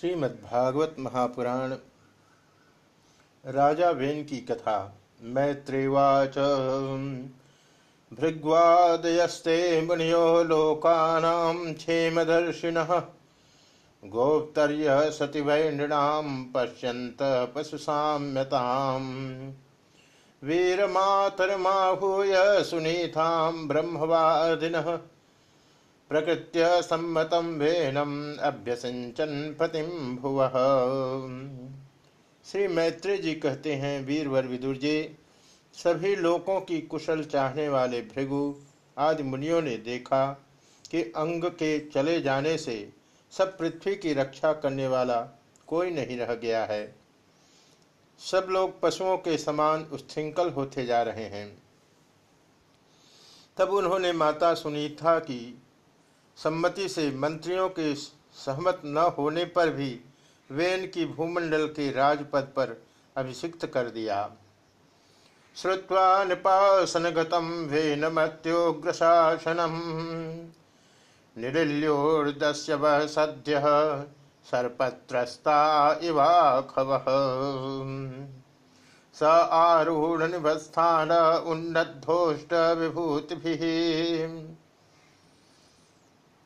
श्रीमद्भागवत महापुराण राजा when की कथा, मैत्रेवाच। भृग्वादयस्ते मुनियो लोकानां क्षेमदर्शिनः। गोप्तर्य सति वै नृणां पश्यन्त पशुसाम्यताम्। वीरमातरमाहूय सुनीतां ब्रह्मवादिनः। प्रकृत्य सम्मतं वेनम अभ्यसिंचन पतिम भुव श्री मैत्री जी कहते हैं वीरवर विदुर जी, सभी लोगों की कुशल चाहने वाले भृगु आदि मुनियों ने देखा कि अंग के चले जाने से सब पृथ्वी की रक्षा करने वाला कोई नहीं रह गया है। सब लोग पशुओं के समान उच्छृंखल होते जा रहे हैं। तब उन्होंने माता सुनीता की सम्मति से मंत्रियों के सहमत न होने पर भी वेन की भूमंडल के राजपद पर अभिषिक्त कर दिया। श्रुवा नृपासनगतम वेनमत्योग्रशासनम। निरिल्योर्दस्य वह सद्य सर्पत्रस्ता इवाखव। स आरूढ़ उन्नद्धोष्ट विभूति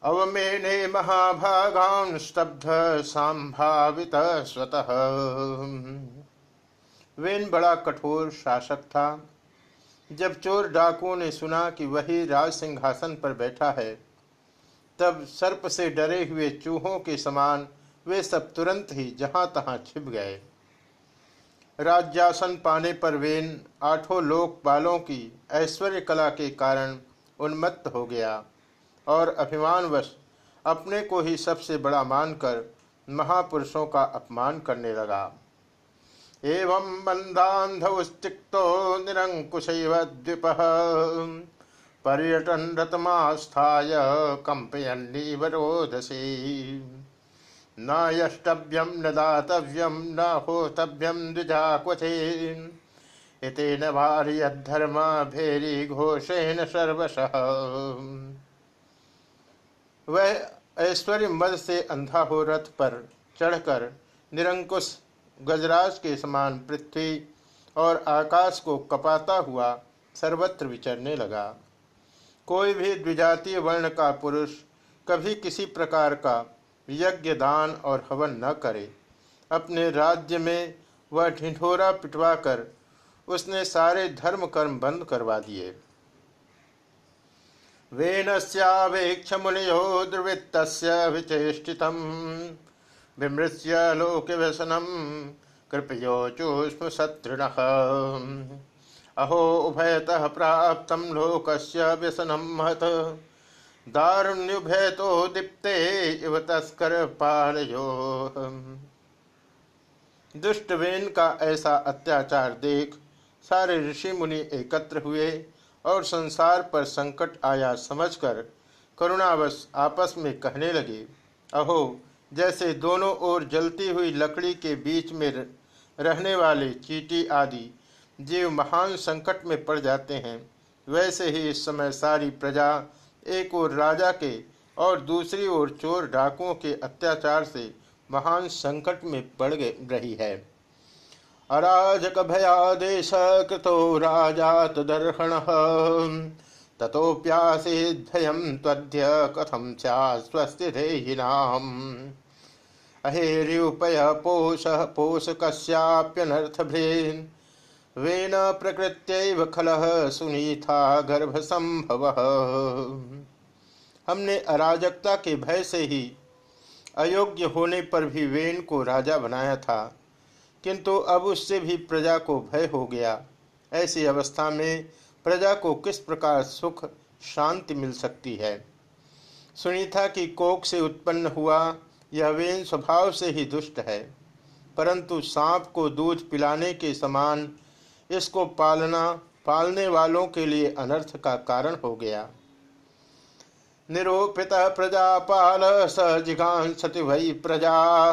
अवमेने महाभागान स्तब्ध संभावित स्वतः। वेन बड़ा कठोर शासक था। जब चोर डाकुओं ने सुना कि वही राज सिंहासन पर बैठा है, तब सर्प से डरे हुए चूहों के समान वे सब तुरंत ही जहाँ तहां छिप गए। राज्यासन पाने पर वेन आठों लोकपालों की ऐश्वर्य कला के कारण उन्मत्त हो गया। और अभिमानवश अपने को ही सबसे बड़ा मानकर महापुरुषों का अपमान करने लगा। एवं बंधांधौस्तिक्तो निरंकुश द्विप। पर्यटन रतमास्थाय कंपयन्नीवरोधसी न यष्टव्यम न दातव्यम न होतव्यम द्विजा क्वथे इतेन भार्यधर्म भेरी घोषेण सर्वशः। वह ऐश्वर्य मद से अंधा हो रथ पर चढ़कर निरंकुश गजराज के समान पृथ्वी और आकाश को कपाता हुआ सर्वत्र विचरने लगा। कोई भी द्विजातीय वर्ण का पुरुष कभी किसी प्रकार का यज्ञ, दान और हवन न करे। अपने राज्य में वह ढिंढोरा पिटवाकर उसने सारे धर्म कर्म बंद करवा दिए। वेनस्यावेक्ष मुनियो दुर्वृत्तस्य विचेष्टितम् विमृश्य लोकव्यसनं कृपयोचुष्म शत्रुणः अहो, उभयतः प्राप्तं लोकस्य व्यसनं महत्। दारुण्युभयतो दीप्ते इव तस्कर पालयो दुष्ट वेन का ऐसा अत्याचार देख सारे ऋषि मुनि एकत्र हुए। और संसार पर संकट आया समझकर करुणावश आपस में कहने लगे, अहो, जैसे दोनों ओर जलती हुई लकड़ी के बीच में रहने वाले चीटी आदि जीव महान संकट में पड़ जाते हैं, वैसे ही इस समय सारी प्रजा एक ओर राजा के और दूसरी ओर चोर डाकुओं के अत्याचार से महान संकट में पड़ रही है। अराजक भयादेश कृतो राजात दर्हण तथोप्यासीद्भयं त्वद्य कथं स्यास्वस्ति धेयिनाम् अहेर्युपय पोष पोषकस्याप्यनर्थभृन् वेन प्रकृत्यैव खलः सुनीता गर्भ संभव हमने अराजकता के भय से ही अयोग्य होने पर भी वेन को राजा बनाया था। किंतु अब उससे भी प्रजा को भय हो गया। ऐसी अवस्था में प्रजा को किस प्रकार सुख, शांति मिल सकती है? सुनीता की कोख से उत्पन्न हुआ यह वेन स्वभाव से ही दुष्ट है। परंतु सांप को दूध पिलाने के समान इसको पालना, पालने वालों के लिए अनर्थ का कारण हो गया। निरूपित प्रजापाल सजिगांसति वही प्रजा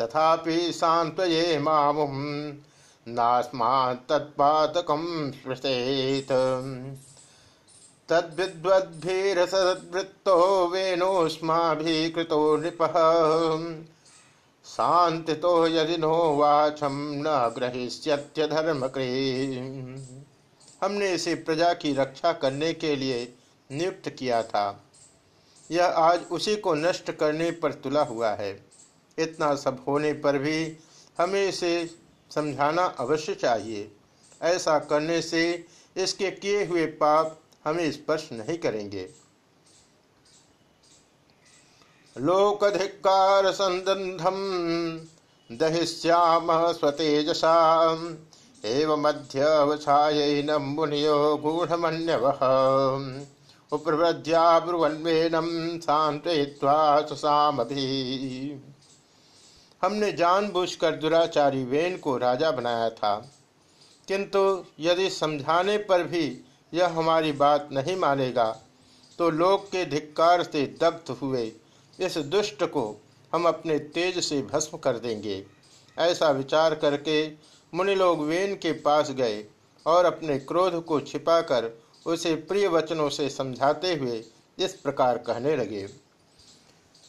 तथापि सान्त्वये मामुं नास्मात् तत्पातकं स्पृशेत्। तद्विद्वद्भिरसद्वृत्तो वेणोऽस्माभिः कृतो नृपः। शांति तो यदि नो वाचम न ग्रहिष्यत्य धर्म हमने इसे प्रजा की रक्षा करने के लिए नियुक्त किया था। यह आज उसी को नष्ट करने पर तुला हुआ है। इतना सब होने पर भी हमें इसे समझाना अवश्य चाहिए। ऐसा करने से इसके किए हुए पाप हमें स्पर्श नहीं करेंगे। लोकधिकार संदंधम, दहिष्याम स्वतेजसा एवं मध्यवछायन मुनियो गूढ़मन्यव। उपव्रज्या ब्रुवन्वेनम सांत्वयित्वा हमने जानबूझकर दुराचारी वेन को राजा बनाया था। किंतु यदि समझाने पर भी यह हमारी बात नहीं मानेगा तो लोक के धिक्कार से दग्ध हुए इस दुष्ट को हम अपने तेज से भस्म कर देंगे। ऐसा विचार करके मुनि लोग वेन के पास गए और अपने क्रोध को छिपाकर उसे प्रिय वचनों से समझाते हुए इस प्रकार कहने लगे।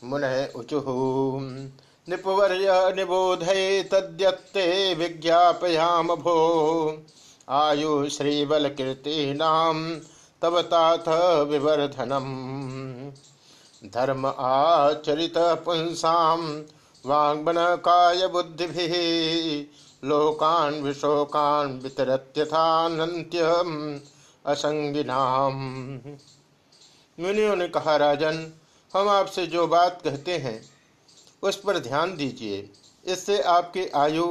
मुन उचुह निपुवर्य निबोधय तद्यत्ते विज्ञापयाम भो आयु श्रीबल कीर्ति नाम तब तात विवर्धनम। धर्म आचरित पुंसा वांगन काय बुद्धि लोकान विशोकान वितरत्यथान्त्यम असंगिनाम मुनियों ने कहा, राजन, हम आपसे जो बात कहते हैं उस पर ध्यान दीजिए। इससे आपकी आयु,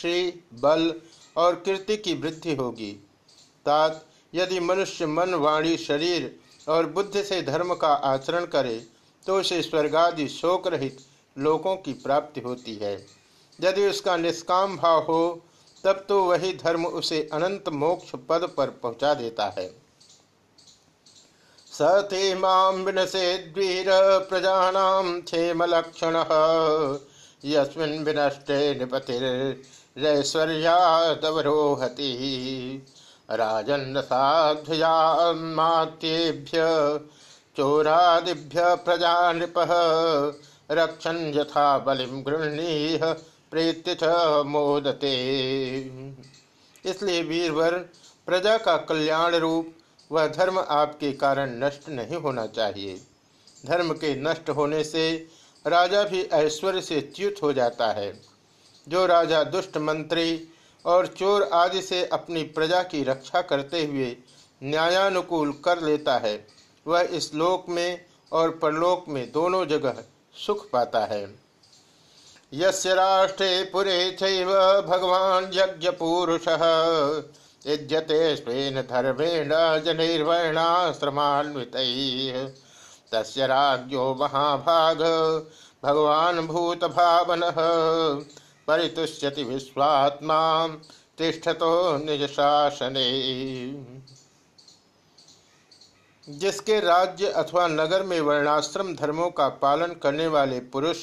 श्री, बल और कीर्ति की वृद्धि होगी। तात, यदि मनुष्य मन, वाणी, शरीर और बुद्धि से धर्म का आचरण करे तो उसे स्वर्गादि शोक रहित लोकों की प्राप्ति होती है। यदि उसका निष्काम भाव हो, तब तो वही धर्म उसे अनंत मोक्ष पद पर पहुँचा देता है। सते माम द्वीर प्रजानाम क्षेम लक्षण यस्मिन विनष्टे निपतिरैश्वर्यादवरोहति राजन्न साध्यात्मात्येभ्य चोरादिभ्य प्रजा नृप रक्षन यथा बलिम गृहणीह, प्रेत्य च मोदते। इसलिए वीरवर प्रजा का कल्याण रूप वह धर्म आपके कारण नष्ट नहीं होना चाहिए। धर्म के नष्ट होने से राजा भी ऐश्वर्य से च्युत हो जाता है। जो राजा दुष्ट मंत्री और चोर आदि से अपनी प्रजा की रक्षा करते हुए न्यायानुकूल कर लेता है, वह इस लोक में और परलोक में दोनों जगह सुख पाता है। यस्य राष्ट्रे पुरे भगवान यज्ञ पुरुष युज्यते स्वेन धर्मेण जनैर्वर्णाश्रमान्वित। राज्यो महाभाग, भगवान भूत भावन परितुष्यति विश्वात्मा, तिष्ठतो निज शासने जिसके राज्य अथवा नगर में वर्णाश्रम धर्मों का पालन करने वाले पुरुष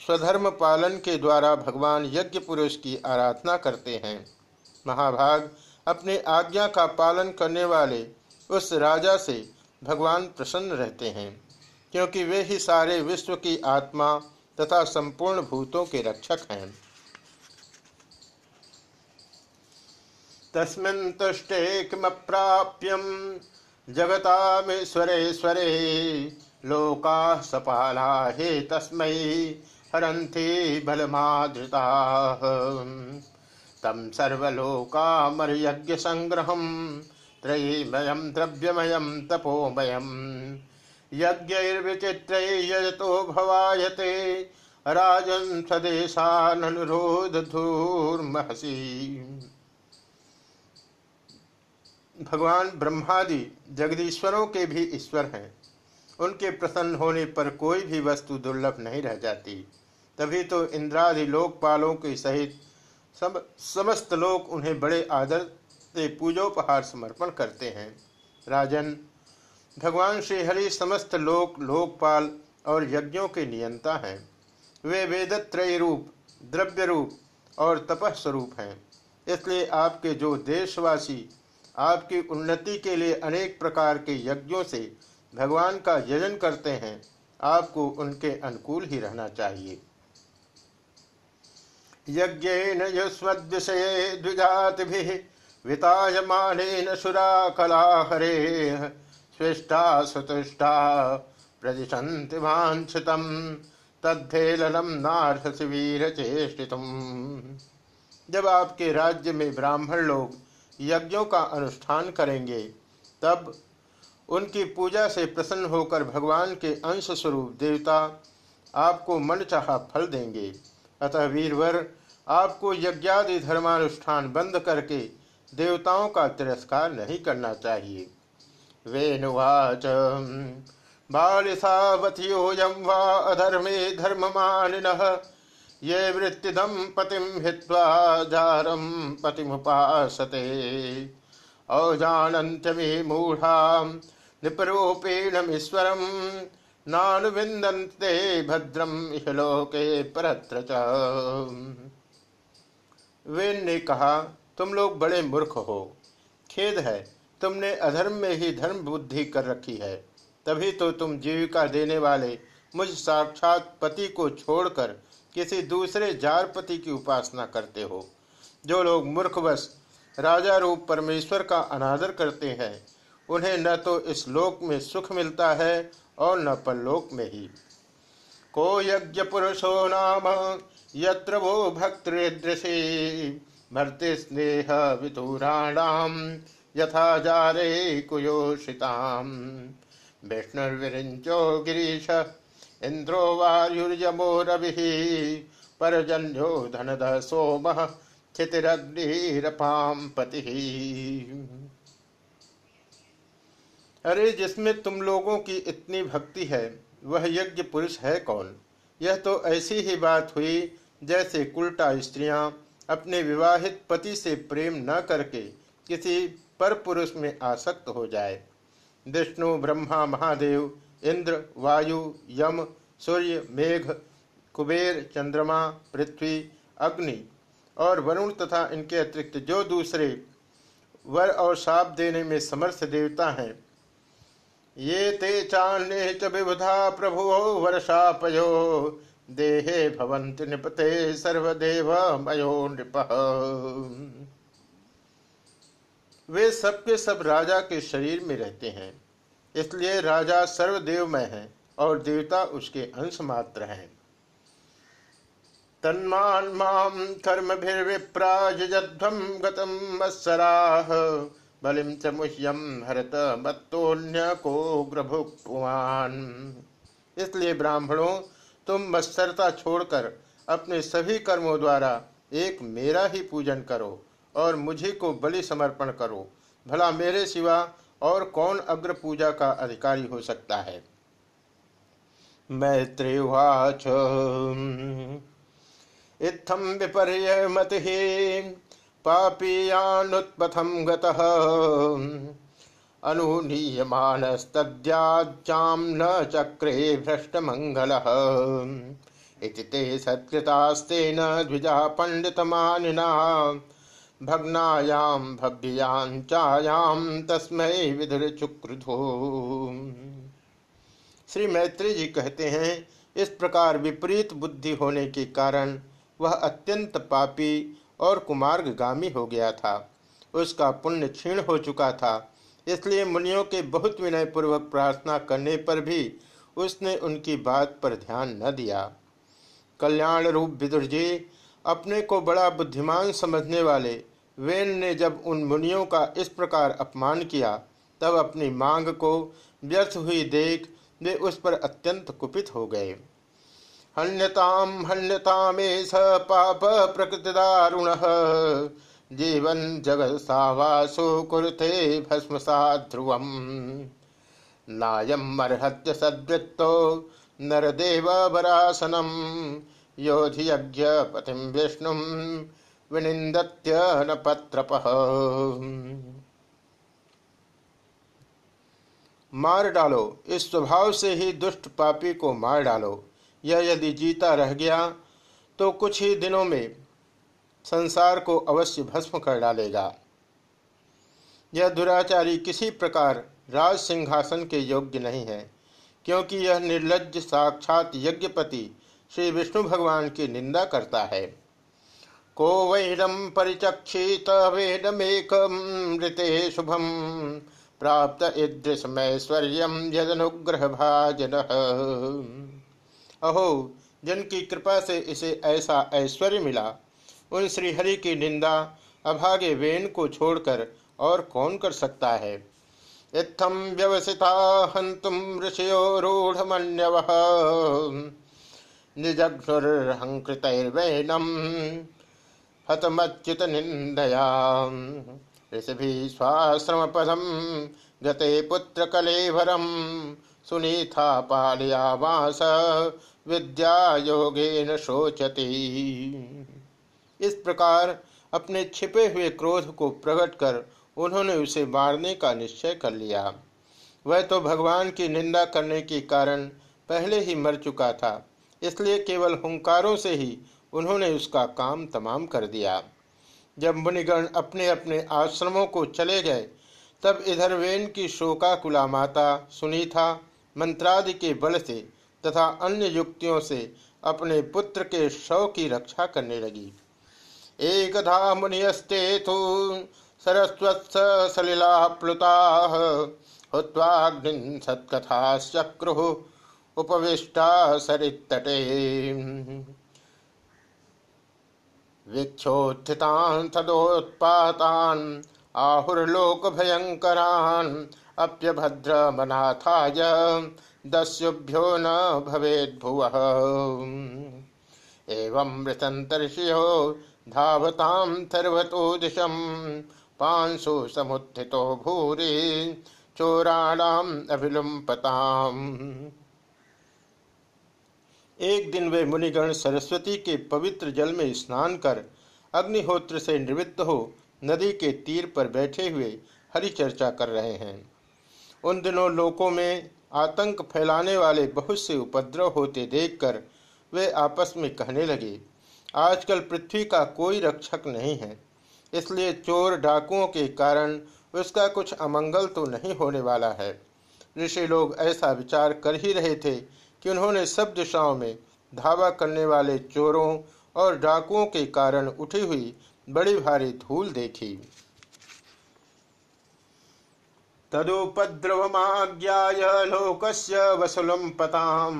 स्वधर्म पालन के द्वारा भगवान यज्ञ पुरुष की आराधना करते हैं। महाभाग अपने आज्ञा का पालन करने वाले उस राजा से भगवान प्रसन्न रहते हैं, क्योंकि वे ही सारे विश्व की आत्मा तथा संपूर्ण भूतों के रक्षक हैं। तस्मिन् तुष्टे किमप्राप्यम जगतामीश्वरेश्वरे लोका सपाला हे तस्मै हरन्ति बलमादृता। तं सर्वलोकामर्यज्ञसङ्ग्रहं त्रयीमयं द्रव्यमयं तपोमयं यज्ञैर्विचित्रै भवायते। राजन् स्वदेशाननुरोधधूर्महसि। भगवान ब्रह्मादि जगदीश्वरों के भी ईश्वर हैं। उनके प्रसन्न होने पर कोई भी वस्तु दुर्लभ नहीं रह जाती। तभी तो इंद्रादि लोकपालों के सहित सब समस्त लोग उन्हें बड़े आदर से पूजोपहार समर्पण करते हैं। राजन, भगवान श्रीहरि समस्त लोक, लोकपाल और यज्ञों के नियंता हैं। वे वेदत्रय रूप द्रव्य रूप और तपह स्वरूप हैं। इसलिए आपके जो देशवासी आपकी उन्नति के लिए अनेक प्रकार के यज्ञों से भगवान का यजन करते हैं, आपको उनके अनुकूल ही रहना चाहिए। यज्ञेन युष्मद्विषये द्विजातिभिः वितायमानेन स्विष्टा सुतुष्टा प्रदिशन्ति वाञ्छितं जब आपके राज्य में ब्राह्मण लोग यज्ञों का अनुष्ठान करेंगे, तब उनकी पूजा से प्रसन्न होकर भगवान के अंश स्वरूप देवता आपको मन चाह फल देंगे। अतः वीरवर आपको यज्ञादि धर्मानुष्ठान बंद करके देवताओं का तिरस्कार नहीं करना चाहिए। वेणुवाच बालिसावथियोऽयं वा अधर्मे धर्ममानिनः, ये वृत्तिदम पतिम हित्वा जारम पतिमुपासते। औजानन्त्यमे मूढ़ा निपरूपेणमीश्वरम नानुविन्दन्ते भद्रम इहलोके परत्र वेन ने कहा, तुम लोग बड़े मूर्ख हो। खेद है, तुमने अधर्म में ही धर्म बुद्धि कर रखी है। तभी तो तुम जीविका देने वाले मुझ साक्षात पति को छोड़कर किसी दूसरे जारपति की उपासना करते हो। जो लोग मूर्खवश राजा रूप परमेश्वर का अनादर करते हैं, उन्हें न तो इस लोक में सुख मिलता है और न परलोक में ही। को यज्ञ पुरुषो नाम यत्र वो भक्तृदृशे। भर्ति स्नेह विधुराणाम यथा जारे कुयोषिताम। विष्णुर्विरिंचो गिरीश इंद्रो वायुर्यमो रवि परजन्यो धनद सोम स्थितिरग्निरपाम पति। अरे, जिसमें तुम लोगों की इतनी भक्ति है, वह यज्ञ पुरुष है कौन? यह तो ऐसी ही बात हुई जैसे उल्टा स्त्रियाँ अपने विवाहित पति से प्रेम न करके किसी पर पुरुष में आसक्त हो जाए। विष्णु, ब्रह्मा, महादेव, इंद्र, वायु, यम, सूर्य, मेघ, कुबेर, चंद्रमा, पृथ्वी, अग्नि और वरुण तथा इनके अतिरिक्त जो दूसरे वर और साप देने में समर्थ देवता हैं ये ते चान्य च विबुधा प्रभु वर्षापयो। देहे भवंत निपते सर्वदेव मयो नृप। वे सबके सब राजा के शरीर में रहते हैं, इसलिए राजा सर्वदेवमय है और देवता उसके अंश मात्र हैं। तन्मान्मां कर्मभिर्विप्राजध्वं गतं मत्सराः बलिं च मुह्यं हरत मत्तोन्य को ग्रभुक्वान इसलिए ब्राह्मणों, तुम मत्सरता छोड़कर अपने सभी कर्मों द्वारा एक मेरा ही पूजन करो और मुझे को बलि समर्पण करो। भला मेरे सिवा और कौन अग्र पूजा का अधिकारी हो सकता है? मैत्रेवाच। इत्थम विपर्यमति पापीयानुत्पथम गतः। न चक्रे भ्रष्टमङ्गलः। इति ते सत्कृतास्तेन द्विजा पण्डितमानिना। भग्नायां भव्यां तस्मै विधुरचुक्रुधो। श्री मैत्री जी कहते हैं, इस प्रकार विपरीत बुद्धि होने के कारण वह अत्यंत पापी और कुमार्गामी हो गया था। उसका पुण्य क्षीण हो चुका था। इसलिए मुनियों के बहुत विनय पूर्वक प्रार्थना करने पर भी उसने उनकी बात पर ध्यान न दिया। कल्याण रूप विदुर जी, अपने को बड़ा बुद्धिमान समझने वाले, वेन ने जब उन मुनियों का इस प्रकार अपमान किया, तब अपनी मांग को व्यर्थ हुई देख वे उस पर अत्यंत कुपित हो गए। हन्यताम हन्यतामेश पाप प्रकृति दारुण जीवन जगत सावासो कुरुते भस्मसा ध्रुवम नायम मर्हत्य सद्वृत्तो नरदेव वरासनम योधियज्ञ पतिम विष्णु विनिंदत्य न पत्रप। मार डालो, इस स्वभाव से ही दुष्ट पापी को मार डालो। यह यदि जीता रह गया तो कुछ ही दिनों में संसार को अवश्य भस्म कर डालेगा। यह दुराचारी किसी प्रकार राज सिंहासन के योग्य नहीं है, क्योंकि यह निर्लज साक्षात यज्ञपति श्री विष्णु भगवान की निंदा करता है। को वैदम परिचक्षित वेदमेकमृते शुभम प्राप्त ईदृशमैश्वर्य यदनुग्रह भाजन अहो, जिनकी कृपा से इसे ऐसा ऐश्वर्य मिला, उन श्रीहरि की निंदा, अभागे वेन को छोड़कर और कौन कर सकता है? इत्थम व्यवसिता हंतुम ऋषियो रूढ़मन्यव। निजघ्नुर्हंकृतैर्वैनम हतमच्युत निंदया ऋषि स्वाश्रम पदम गते पुत्र कलेभरम सुनीथा पालयावास विद्या योगेन शोचती। इस प्रकार अपने छिपे हुए क्रोध को प्रकट कर उन्होंने उसे मारने का निश्चय कर लिया। वह तो भगवान की निंदा करने के कारण पहले ही मर चुका था, इसलिए केवल हुंकारों से ही उन्होंने उसका काम तमाम कर दिया। जब मुनिगण अपने अपने आश्रमों को चले गए, तब इधर वेन की शोकाकुला माता सुनीता मंत्रादि के बल से तथा अन्य युक्तियों से अपने पुत्र के शव की रक्षा करने लगी। एकधा मुनियस्ते तो सरस्वत्स सलिला प्लुता हुत्वाग्निन सत्कथाश्चक्रु उपविष्टा सरितटे विक्षोत्थितान् तदोत्पातान् आहुर्लोक भयंकरान् अप्यभद्रमनाथाय दस्युभ्यो न भवेद भुव एवं मृतंतर्षियो धावताम सर्वतो दिशम पांशु समुत्थितो भूरि चोराणाम अभिलुम्पताम। एक दिन वे मुनिगण सरस्वती के पवित्र जल में स्नान कर अग्निहोत्र से निवृत्त हो नदी के तीर पर बैठे हुए हरि चर्चा कर रहे हैं। उन दिनों लोकों में आतंक फैलाने वाले बहुत से उपद्रव होते देखकर वे आपस में कहने लगे, आजकल पृथ्वी का कोई रक्षक नहीं है। इसलिए चोर डाकुओं के कारण उसका कुछ अमंगल तो नहीं होने वाला है। ऋषि लोग ऐसा विचार कर ही रहे थे कि उन्होंने सब दिशाओं में धावा करने वाले चोरों और डाकुओं के कारण उठी हुई बड़ी भारी धूल देखी। तदुपद्रवमाज्ञाय लोकस्य वसुलं पतां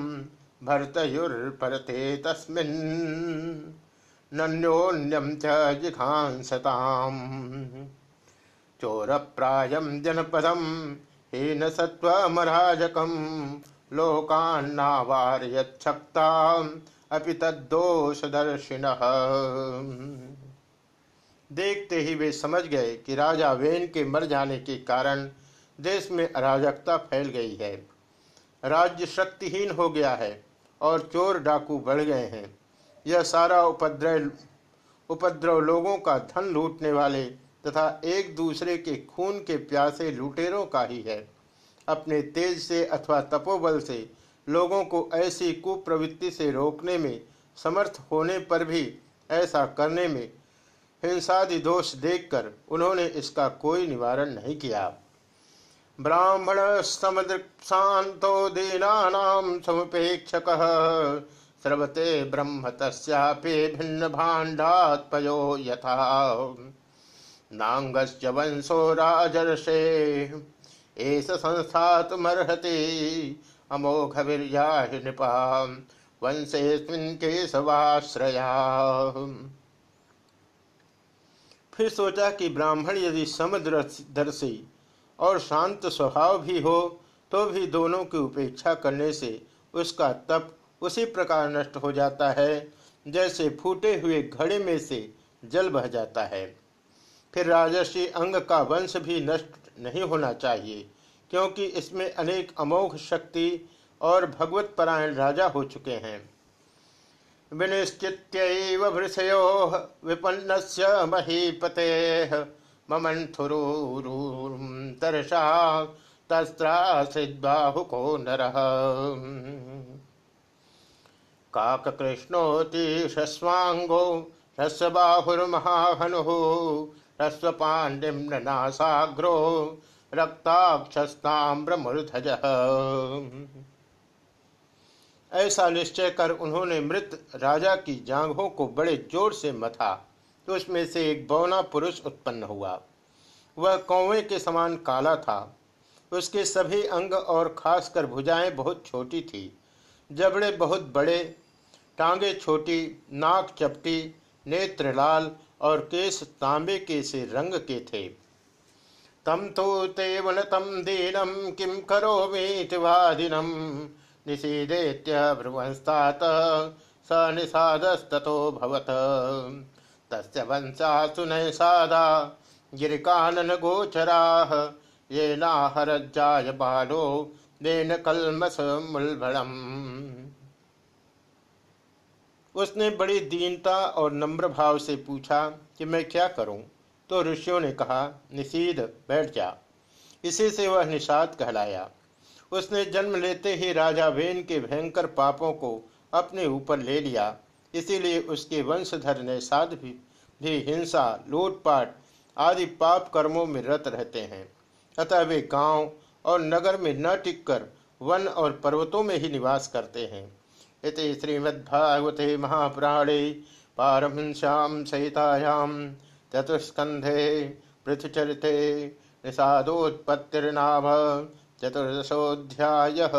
भर्तयुर्परते तस्मिन् नन्योन्यं च जिघांसताम् चोरप्रायं जनपदं हीनसत्त्वमराजकं लोकान्नावारयच्छक्ताम् अपि तद्दोषदर्शिनः। देखते ही वे समझ गए कि राजा वेन के मर जाने के कारण देश में अराजकता फैल गई है। राज्य शक्तिहीन हो गया है और चोर डाकू बढ़ गए हैं। यह सारा उपद्रव उपद्रव लोगों का धन लूटने वाले तथा एक दूसरे के खून के प्यासे लुटेरों का ही है। अपने तेज से अथवा तपोबल से लोगों को ऐसी कुप्रवृत्ति से रोकने में, समर्थ होने पर भी ऐसा करने में हिंसादि दोष देखकर उन्होंने इसका कोई निवारण नहीं किया। ब्राह्मण समदृक्शांतो दीनानाम समुपेक्षक। स्रवते ब्रह्म तस्यापि भिन्न भाण्डात्पयो यथा। नांगश्च वंशो राजर्षे, एष संस्थातुमर्हति अमोघ वीर्या नृपा, वंशेऽस्मिन् केशवाश्रया। फिर सोचा कि ब्राह्मण यदि समदर्शी और शांत स्वभाव भी हो तो भी दोनों की उपेक्षा करने से उसका तप उसी प्रकार नष्ट हो जाता है, जैसे फूटे हुए घड़े में से जल बह जाता है। फिर राजर्षि अंग का वंश भी नष्ट नहीं होना चाहिए, क्योंकि इसमें अनेक अमोघ शक्ति और भगवत परायण राजा हो चुके हैं। विनिश्चित भृषयो विपन्न महीपते ममन्थुरूरूतर्षा तस्त्राश्रिद्बाहुको नरः काककृष्णोऽतिशस्वाङ्गो ह्रस्वबाहुर्महाहनुः ह्रस्वपाण्डिम्ननासाग्रो रक्ताक्षस्ताम्रमूर्धजः ऐसा निश्चय कर उन्होंने मृत राजा की जांघों को बड़े ज़ोर से मथा उसमें से एक बौना पुरुष उत्पन्न हुआ। वह कौवे के समान काला था। उसके सभी अंग और खासकर भुजाएँ बहुत छोटी थी। जबड़े बहुत बड़े, टांगे छोटी, नाक चपटी, नेत्र लाल और केस तांबे के से रंग के थे। तम तो ते तम दीनम किम करो वादिनम। निषीदेत्य भ्रुवंस्तात स निषादस्तो भवत। तस्य वंशा सुनय सादा गिरिकानन गोचरा। ये नाहरजाय बालो देन कलमस मुलभड़म उसने बड़ी दीनता और नम्र भाव से पूछा कि मैं क्या करूँ। तो ऋषियों ने कहा निषीद बैठ जा। इसी से वह निषाद कहलाया। उसने जन्म लेते ही राजा वेन के भयंकर पापों को अपने ऊपर ले लिया। इसीलिए उसके वंशधर ने साध भी, भी हिंसा लूटपाट आदि पाप कर्मों में रत रहते हैं। अतः वे गाँव और नगर में न टिककर वन और पर्वतों में ही निवास करते हैं। इति श्रीमद्भागवते महापुराणे पारमश्याम सहितायाम चतुष्कंधे पृथुचरिते निषादोत्पत्तिर्नाम चतुर्दशोऽध्यायः।